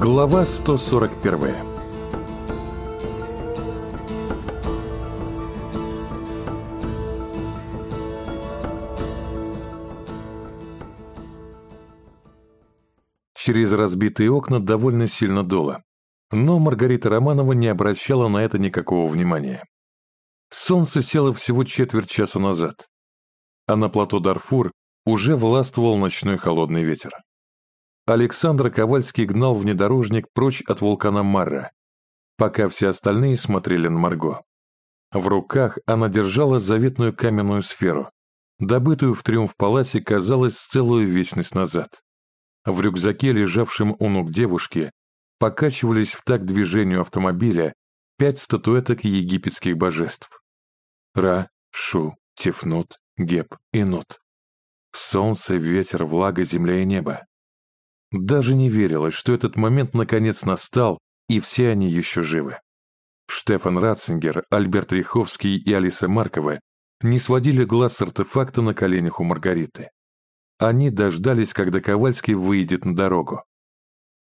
Глава 141 Через разбитые окна довольно сильно дуло, но Маргарита Романова не обращала на это никакого внимания. Солнце село всего четверть часа назад, а на плато Дарфур уже властвовал ночной холодный ветер. Александр Ковальский гнал внедорожник прочь от вулкана Марра, пока все остальные смотрели на Марго. В руках она держала заветную каменную сферу, добытую в триумф-палате, казалось, целую вечность назад. В рюкзаке, лежавшем у ног девушки, покачивались в такт движению автомобиля пять статуэток египетских божеств. Ра, Шу, Тефнут, Геб и Нут. Солнце, ветер, влага, земля и небо. Даже не верилось, что этот момент наконец настал, и все они еще живы. Штефан Ратцингер, Альберт Риховский и Алиса Маркова не сводили глаз с артефакта на коленях у Маргариты. Они дождались, когда Ковальский выйдет на дорогу.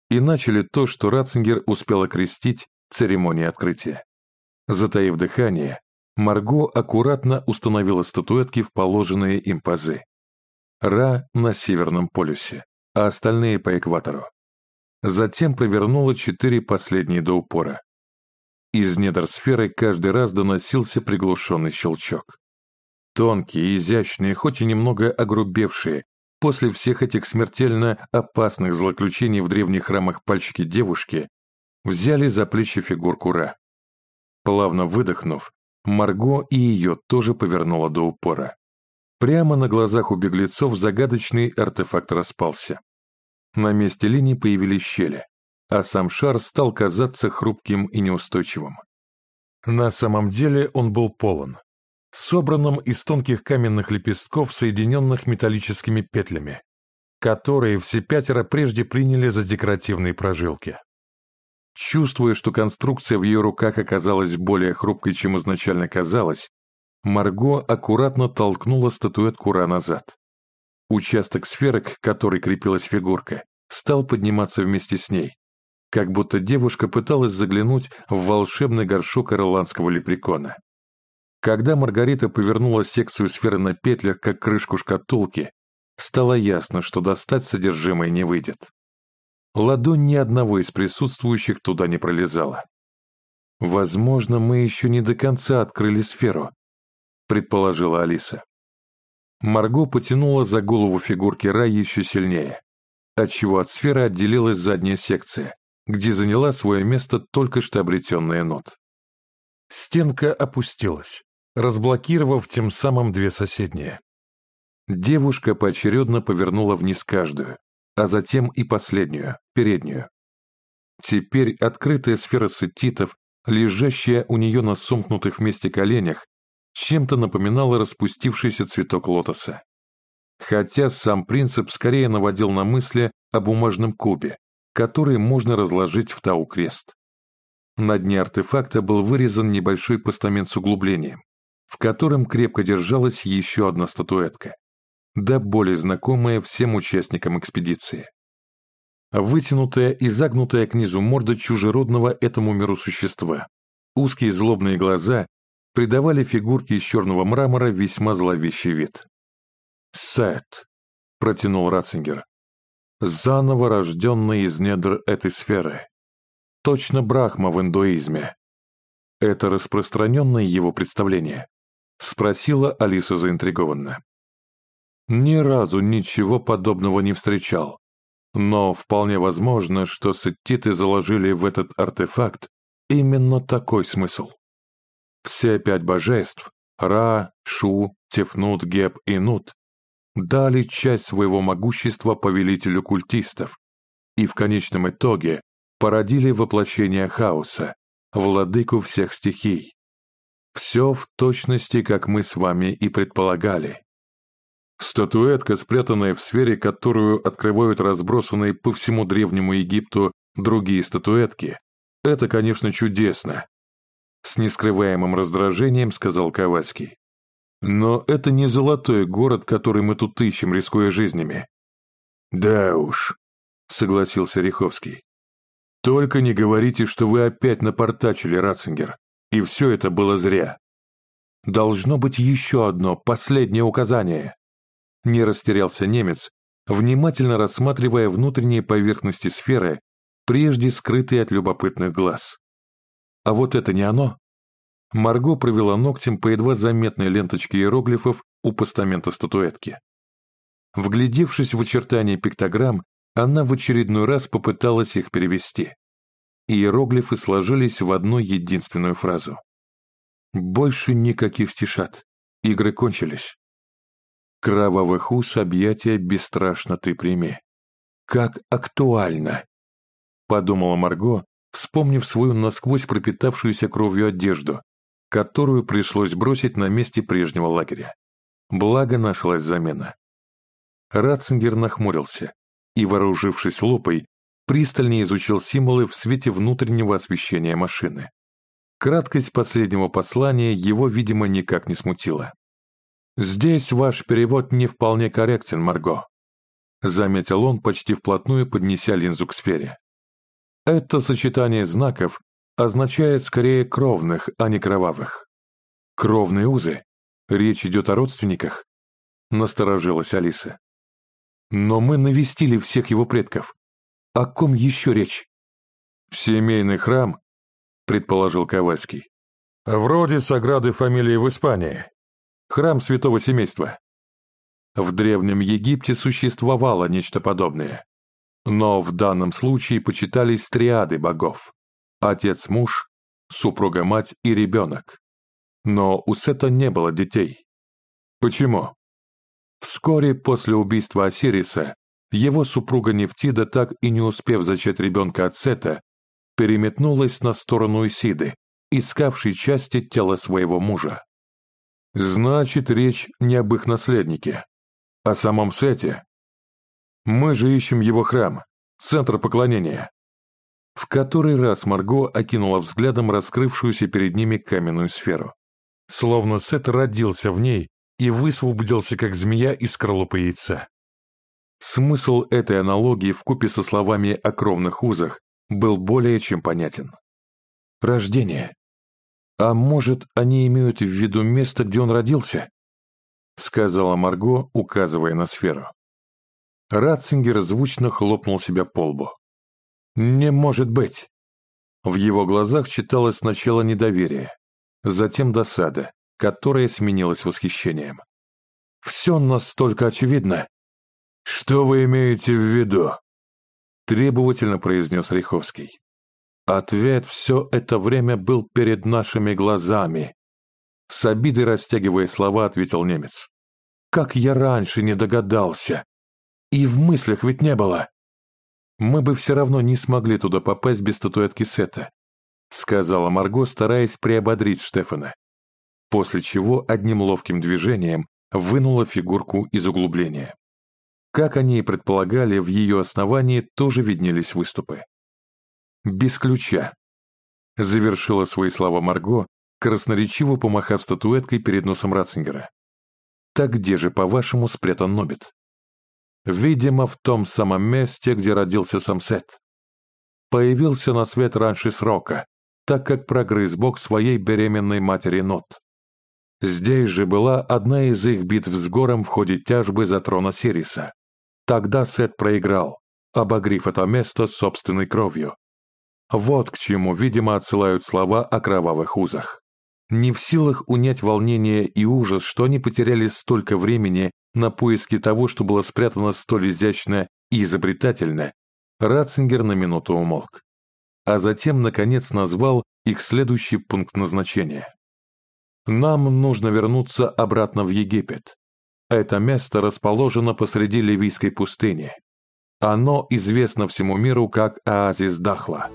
И начали то, что Ратцингер успел окрестить церемонией открытия. Затаив дыхание, Марго аккуратно установила статуэтки в положенные им пазы. Ра на Северном полюсе, а остальные по экватору. Затем провернула четыре последние до упора. Из недр сферы каждый раз доносился приглушенный щелчок. Тонкие, изящные, хоть и немного огрубевшие, после всех этих смертельно опасных злоключений в древних храмах пальчики девушки, взяли за плечи фигурку Ра. Плавно выдохнув, Марго и ее тоже повернула до упора. Прямо на глазах у беглецов загадочный артефакт распался. На месте линий появились щели, а сам шар стал казаться хрупким и неустойчивым. На самом деле он был полон, собранным из тонких каменных лепестков, соединенных металлическими петлями, которые все пятеро прежде приняли за декоративные прожилки. Чувствуя, что конструкция в ее руках оказалась более хрупкой, чем изначально казалось, Марго аккуратно толкнула статуэтку Ра назад. Участок сферы, к которой крепилась фигурка, стал подниматься вместе с ней, как будто девушка пыталась заглянуть в волшебный горшок ирландского лепрекона. Когда Маргарита повернула секцию сферы на петлях, как крышку шкатулки, стало ясно, что достать содержимое не выйдет. Ладонь ни одного из присутствующих туда не пролезала. «Возможно, мы еще не до конца открыли сферу», предположила Алиса. Марго потянула за голову фигурки Рай еще сильнее, отчего от сферы отделилась задняя секция, где заняла свое место только что обретенная нот. Стенка опустилась, разблокировав тем самым две соседние. Девушка поочередно повернула вниз каждую, а затем и последнюю, переднюю. Теперь открытая сфера сетитов, лежащая у нее на сомкнутых вместе коленях, чем-то напоминало распустившийся цветок лотоса. Хотя сам принцип скорее наводил на мысли о бумажном кубе, который можно разложить в тау-крест. На дне артефакта был вырезан небольшой постамент с углублением, в котором крепко держалась еще одна статуэтка, да более знакомая всем участникам экспедиции. Вытянутая и загнутая к низу морда чужеродного этому миру существа, узкие злобные глаза придавали фигурке из черного мрамора весьма зловещий вид. «Сет», — протянул Ратцингер, — «заново рожденный из недр этой сферы. Точно Брахма в индуизме». «Это распространенное его представление?» — спросила Алиса заинтригованно. «Ни разу ничего подобного не встречал, но вполне возможно, что сеттиты заложили в этот артефакт именно такой смысл». Все пять божеств – Ра, Шу, Тефнут, Геб и Нут – дали часть своего могущества повелителю культистов и в конечном итоге породили воплощение хаоса, владыку всех стихий. Все в точности, как мы с вами и предполагали. Статуэтка, спрятанная в сфере, которую открывают разбросанные по всему Древнему Египту другие статуэтки, это, конечно, чудесно, с нескрываемым раздражением сказал Ковальский. Но это не золотой город, который мы тут ищем, рискуя жизнями. Да уж, согласился Риховский. «Только не говорите, что вы опять напортачили, Ратцингер, и все это было зря. Должно быть еще одно, последнее указание». Не растерялся немец, внимательно рассматривая внутренние поверхности сферы, прежде скрытые от любопытных глаз. «А вот это не оно?» Марго провела ногтем по едва заметной ленточке иероглифов у постамента статуэтки. Вглядевшись в очертания пиктограмм, она в очередной раз попыталась их перевести. Иероглифы сложились в одну единственную фразу. «Больше никаких стишат. Игры кончились. Кровавых уз объятия бесстрашно ты прими. Как актуально!» Подумала Марго, вспомнив свою насквозь пропитавшуюся кровью одежду, которую пришлось бросить на месте прежнего лагеря. Благо нашлась замена. Ратцингер нахмурился и, вооружившись лупой, пристальнее изучил символы в свете внутреннего освещения машины. Краткость последнего послания его, видимо, никак не смутила. «Здесь ваш перевод не вполне корректен, Марго», заметил он, почти вплотную поднеся линзу к сфере. «Это сочетание знаков означает скорее кровных, а не кровавых». «Кровные узы? Речь идет о родственниках?» Насторожилась Алиса. Но мы навестили всех его предков. О ком еще речь? Семейный храм, предположил Ковальский. Вроде Саграды фамилии в Испании. Храм святого семейства. В Древнем Египте существовало нечто подобное. Но в данном случае почитались триады богов. Отец-муж, супруга-мать и ребенок. Но у Сета не было детей. Почему? Вскоре после убийства Осириса его супруга Нефтида, так и не успев зачать ребенка от Сета, переметнулась на сторону Исиды, искавшей части тела своего мужа. Значит, речь не об их наследнике, а самом Сете. Мы же ищем его храм, центр поклонения. В который раз Марго окинула взглядом раскрывшуюся перед ними каменную сферу. Словно Сет родился в ней и высвободился, как змея из скорлупы яйца. Смысл этой аналогии вкупе со словами о кровных узах был более чем понятен. Рождение. А может, они имеют в виду место, где он родился? Сказала Марго, указывая на сферу. Ратцингер звучно хлопнул себя по лбу. «Не может быть!» В его глазах читалось сначала недоверие, затем досада, которое сменилось восхищением. «Все настолько очевидно!» «Что вы имеете в виду?» Требовательно произнес Риховский. Ответ все это время был перед нашими глазами. С обидой растягивая слова, ответил немец. Как я раньше не догадался. И в мыслях ведь не было. Мы бы все равно не смогли туда попасть без статуэтки Сета, сказала Марго, стараясь приободрить Штефана после чего одним ловким движением вынула фигурку из углубления. Как они и предполагали, в ее основании тоже виднелись выступы. «Без ключа», — завершила свои слова Марго, красноречиво помахав статуэткой перед носом Ратцингера. «Так где же, по-вашему, спрятан Нобит?» «Видимо, в том самом месте, где родился сам Сет. Появился на свет раньше срока, так как прогрыз бог своей беременной матери Нот. Здесь же была одна из их битв с Гором в ходе тяжбы за трон Сириса. Тогда Сет проиграл, обогрив это место собственной кровью. Вот к чему, видимо, отсылают слова о кровавых узах. Не в силах унять волнение и ужас, что они потеряли столько времени на поиски того, что было спрятано столь изящно и изобретательно, Ратцингер на минуту умолк. А затем, наконец, назвал их следующий пункт назначения. Нам нужно вернуться обратно в Египет. Это место расположено посреди Ливийской пустыни. Оно известно всему миру как оазис Дахла.